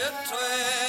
也退。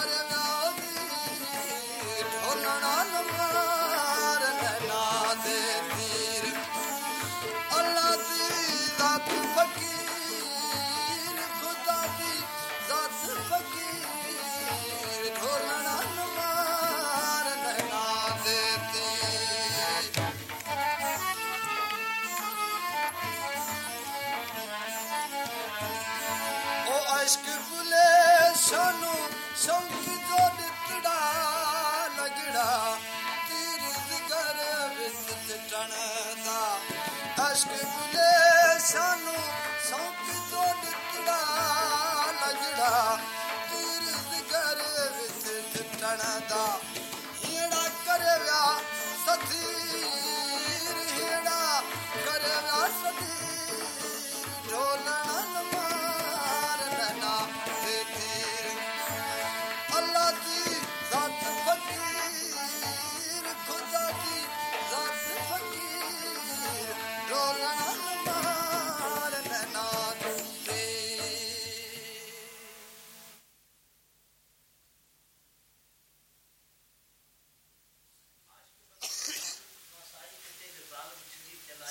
Karagadi, Tonanamai.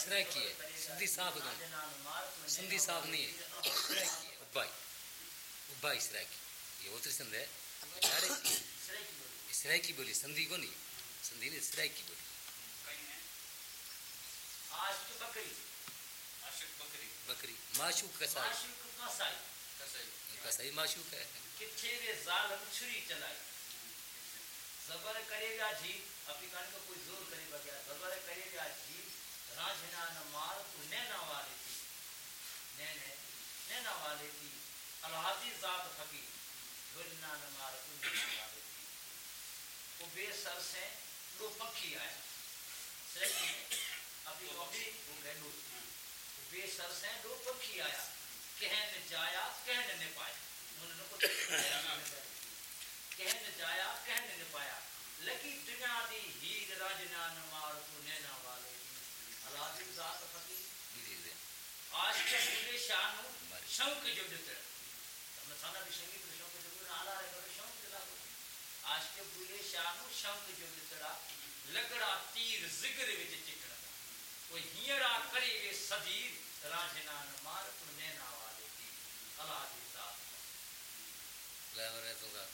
Sıra 2'ye. Sindhi صاحب کا سندھی صاحب نہیں ہے۔ ابائی۔ ابائی سرائکی یہ اتری سندھ ہے۔ سرائکی بولی، سندھی کو نہیں۔ سندھی نے سرائکی بولی۔ بکری۔ معشوق کسائی کسائی معشوق ہے۔ زبر کرے گا جیت اپنی کان کا کوئی زور کرے گا زبر کرے گا جیت రాజధాన మారుతూ నేనా వారికి నేనే నేనా వారికి الحاظی ذات فقی دھلنا نمار کنجنا والے تھی وہ بے سر سے لو پکھی آیا ابھی وہ بھی گلو وہ بے سر سے لو پکھی آیا کہن جایا کہن نے پایا کہن جایا کہن نے پایا لکی دنیا دی ہیر راجنا نمار تو نینا والے العظیم ذات فقی دیدے آج کے سنگے شان ہوں شوق جو جتر ہم سانا بھی شنگی پر شوق جو جتر آلا رہے کرو شوق جتر آج کے بولے شان ہوں شوق جو جتر لگڑا تیر ذکر ویچے چکڑا وہ ہیرا کری وی صدیر راجنا نمار پر نینا والے کی اللہ حدیث آتا لہم رہے تو گا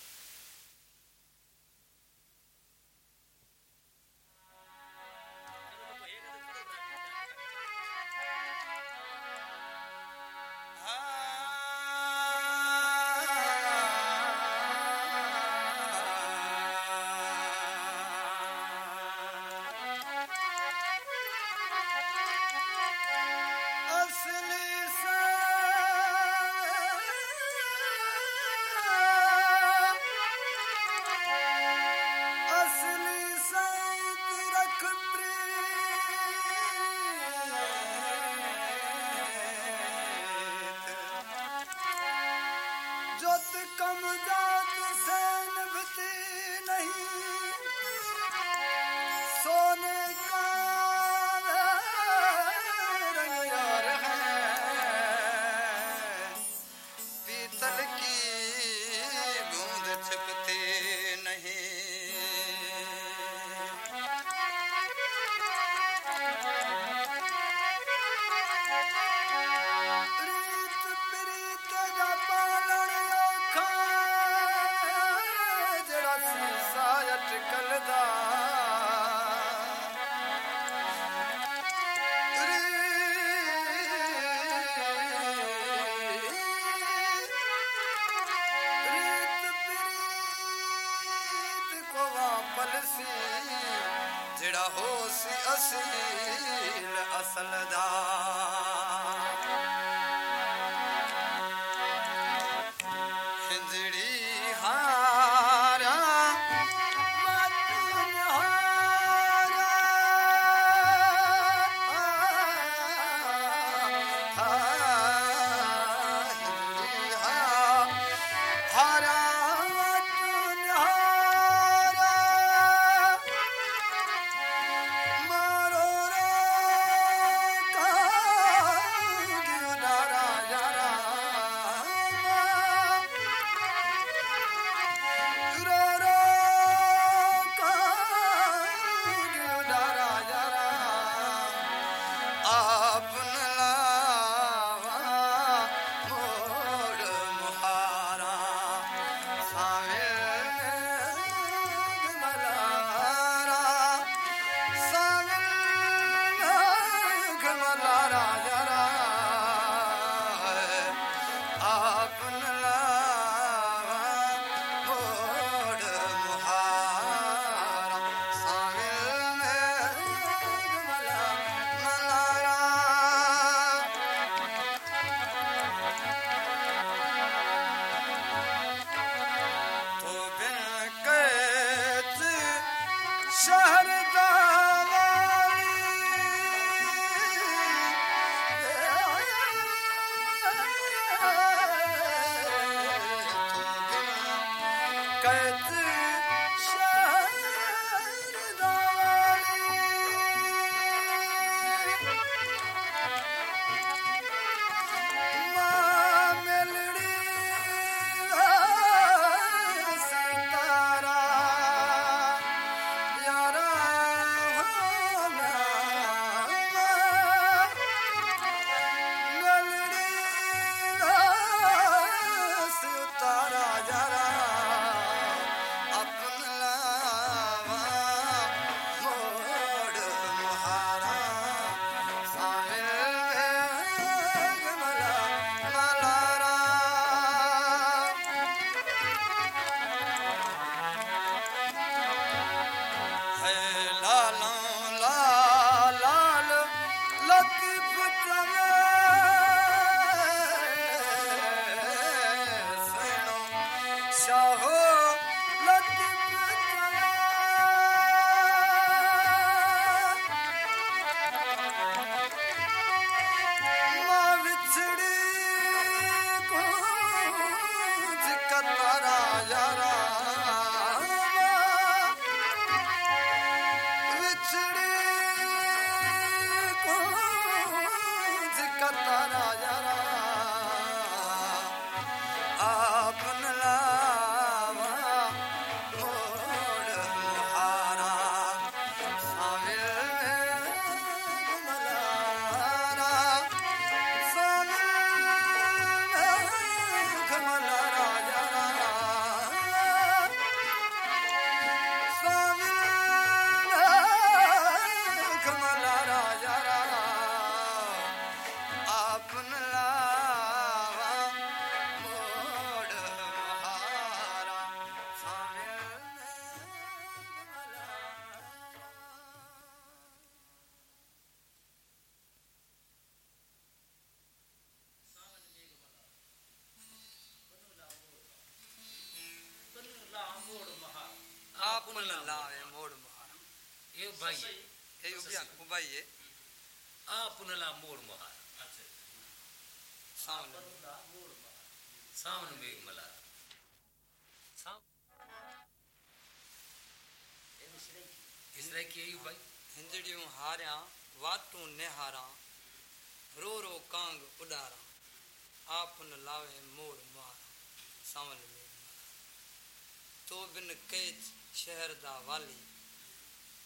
شہر دا والی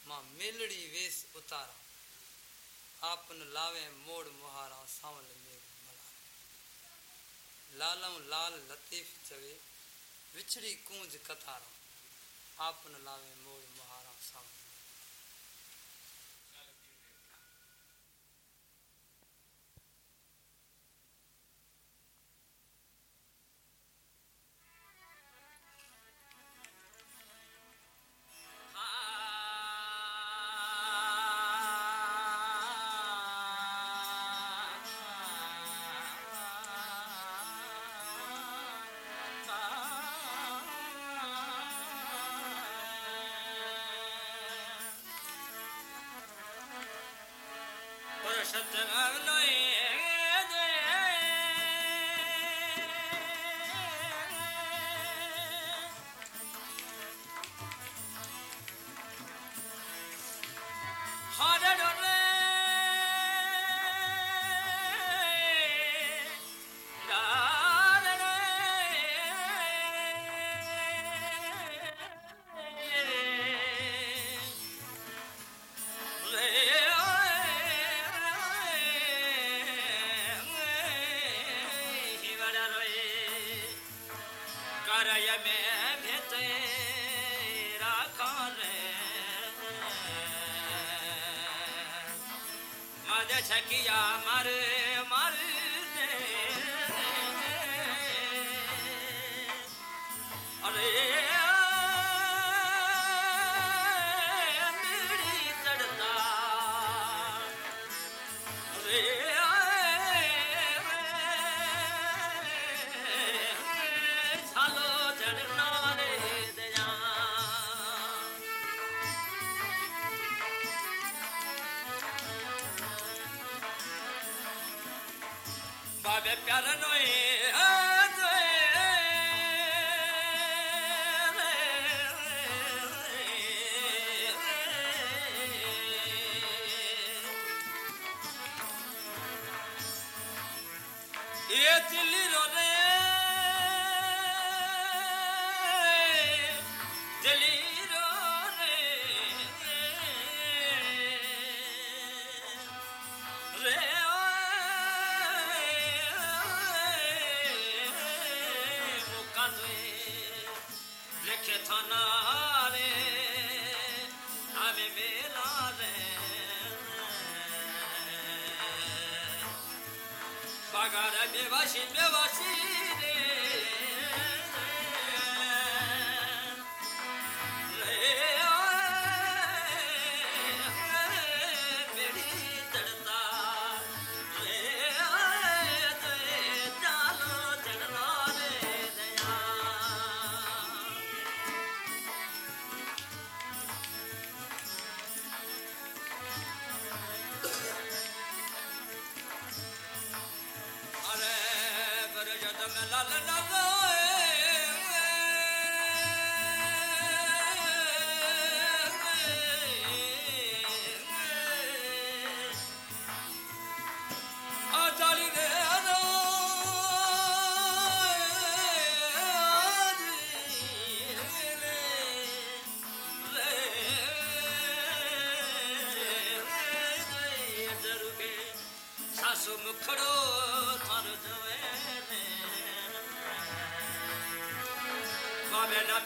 ماں میلڑی ویس اتارا۔ آپن لاویں موڑ مہارا سانول میگ ملارا لالم لال لطیف چوے وچھڑی کونج کتارا آپن لاویں موڑ مہارا سانول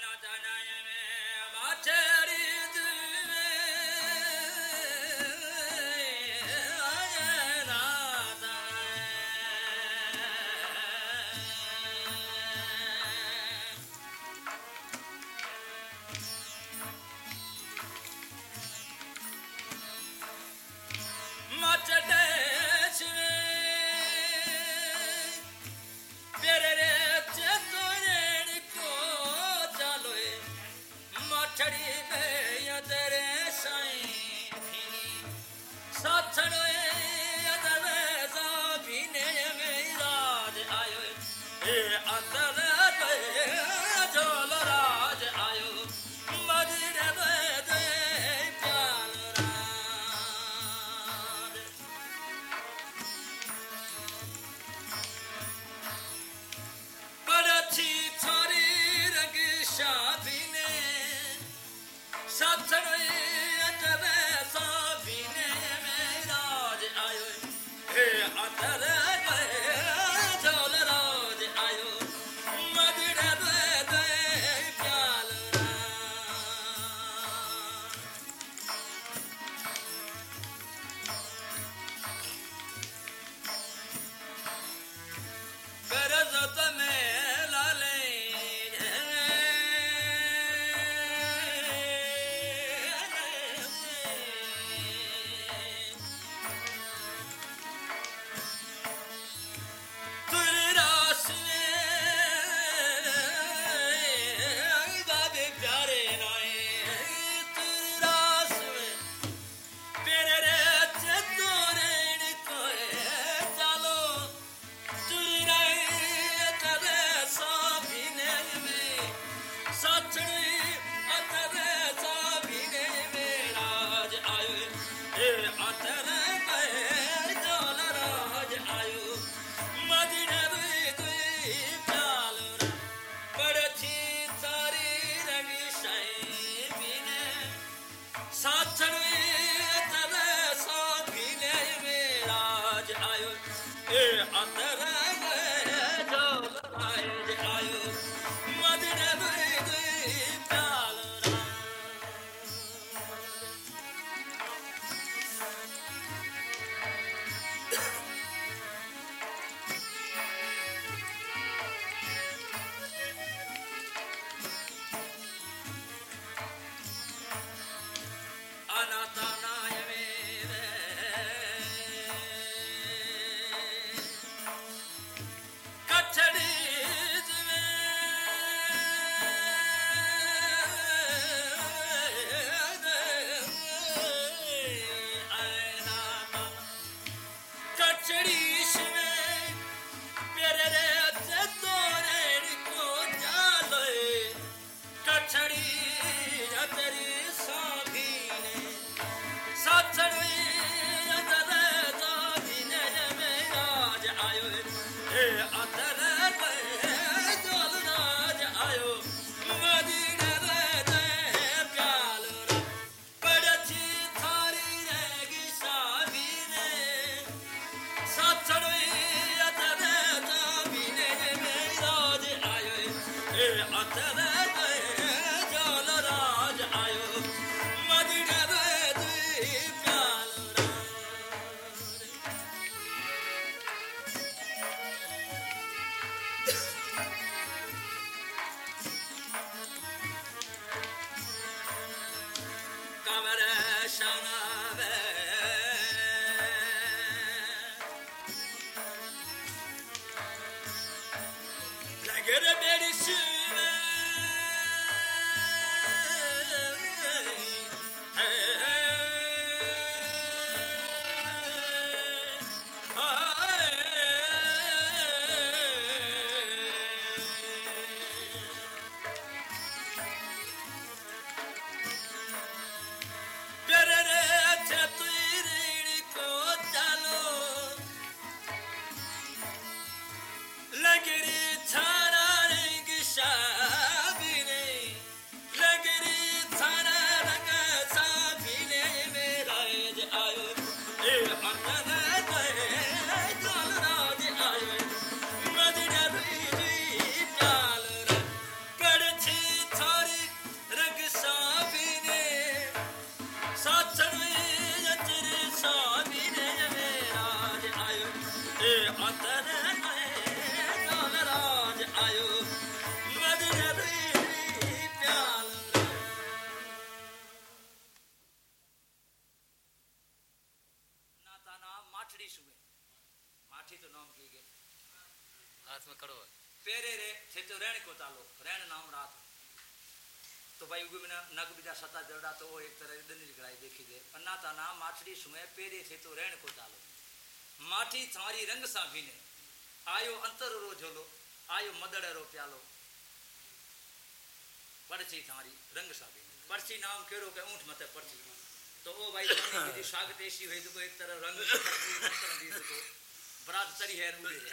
ஞானாதானாய Yeah, Hey,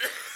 تو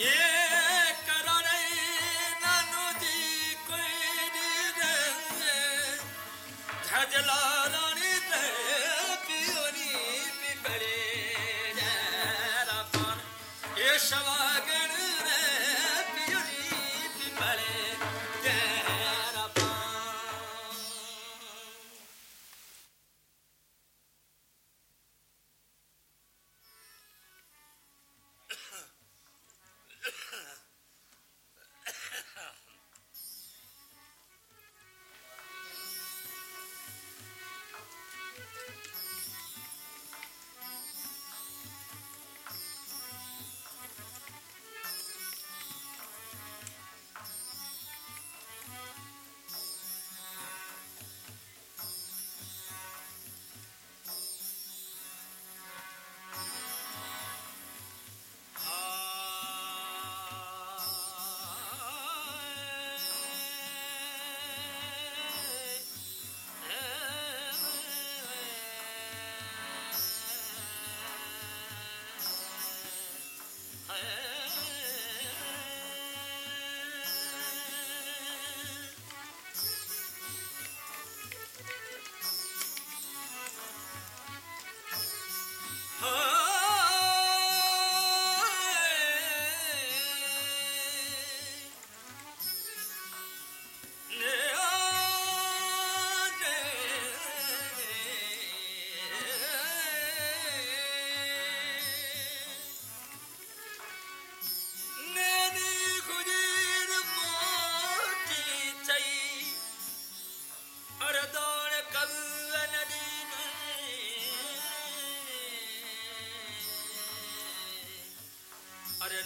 Yeah.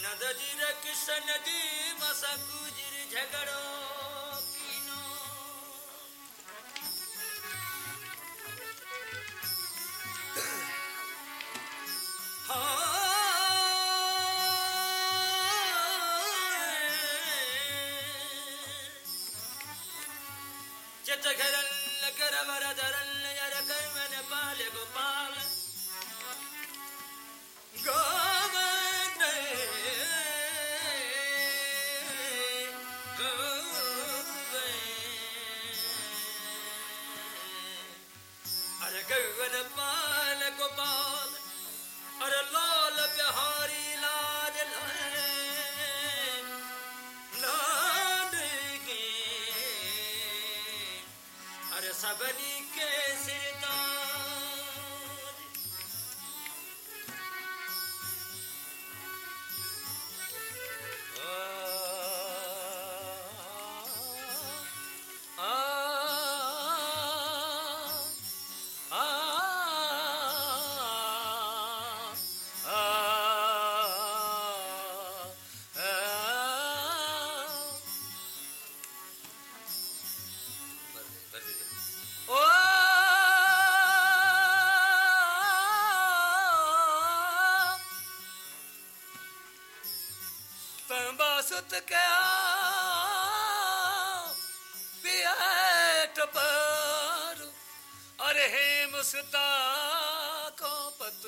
ندی ر کشن سر جگڑا مست پیا ٹپارو ارے ہے مستا کو پت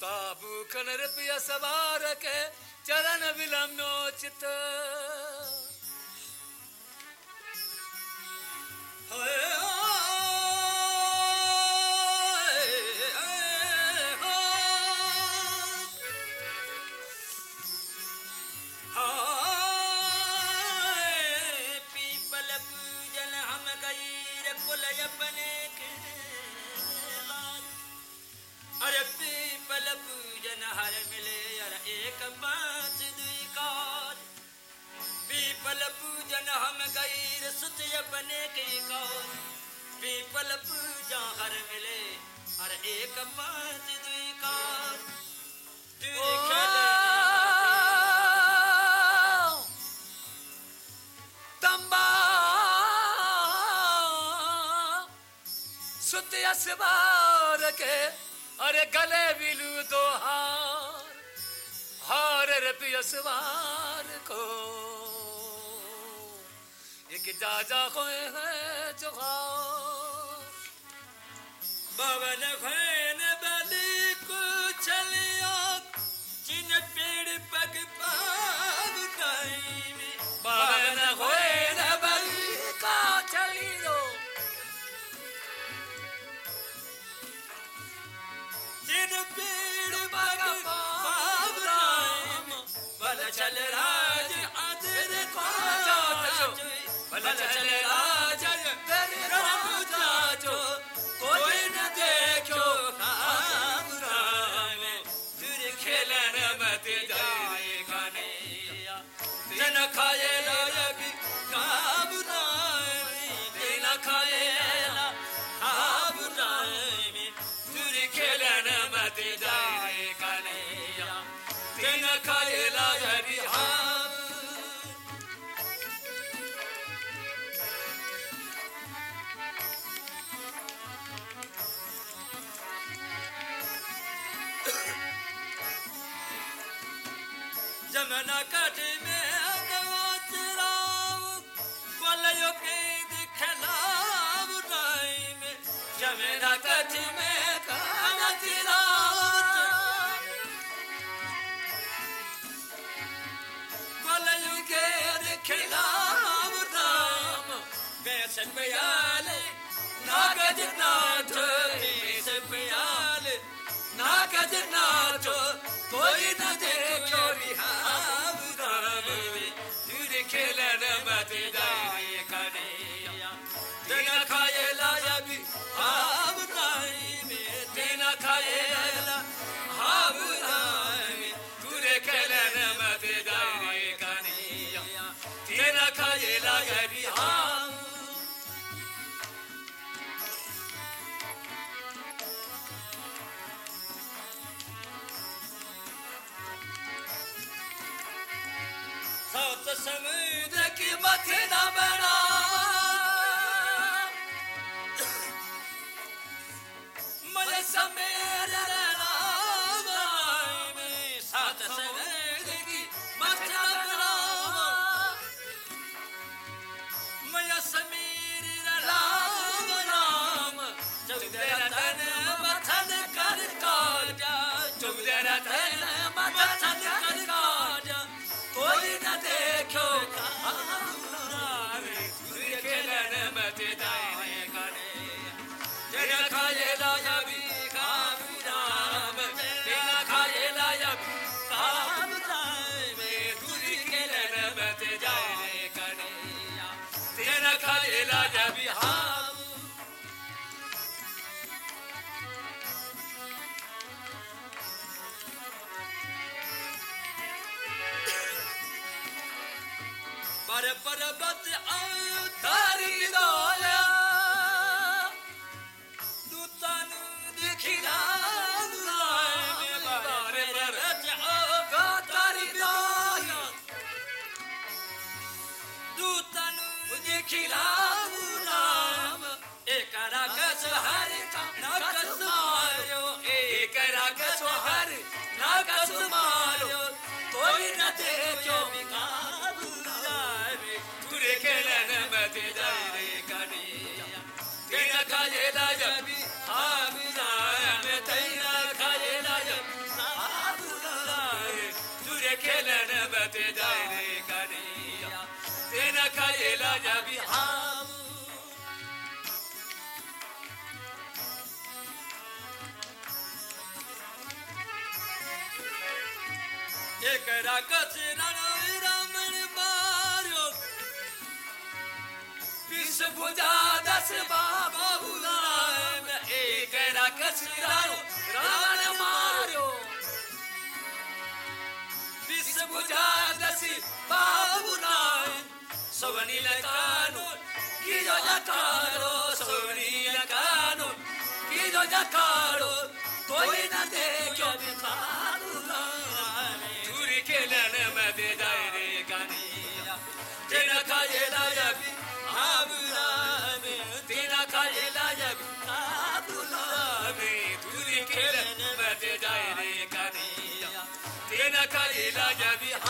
تابو کنر پیا سوار کے چرن ولم نوچت ہوئے ہم گئی رست اپنے کے کون؟ پیپل پوجا ہر ملے، ہر ایک پانچ دوی کار دوی کھلے تمبا! ستے اسوار کے ارے گلے بلو دو ہار ہار رپی اسوار کو۔ que jaja khoe hai chokha bagana khoe I'm not a man, I'm not a man, I'm not a man, I'm not جا بھی رام ماروش بجا دس بابو راک رو روش بجاد بابو رام سوبني لكانون كيدو جاكارو سوبني لكانون كيدو جاكارو توي ناتي كيو بيخالونا توري كيلان ما بدايري كانيلا تينا كايلا يبي آمرامي تينا كايلا يبي آمرامي توري كيلان ما بدايري كانيلا تينا كايلا يبي آمرامي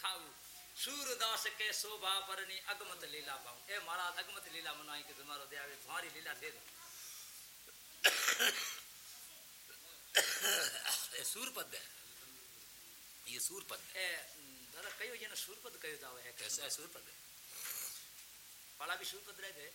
کھاؤ سور داس کے سوبھا پرنی اگمت لیلا پاؤں اے مہاراج اگمت لیلا منائی کہ تمہارو دیا تمہاری لیلا دے دو اے سور پد ہے یہ سور پد ہے دادا کہو یہ نا سور پد کہو داو ہے کیسا ہے سور پد ہے پڑا بھی سور پد رہ گئے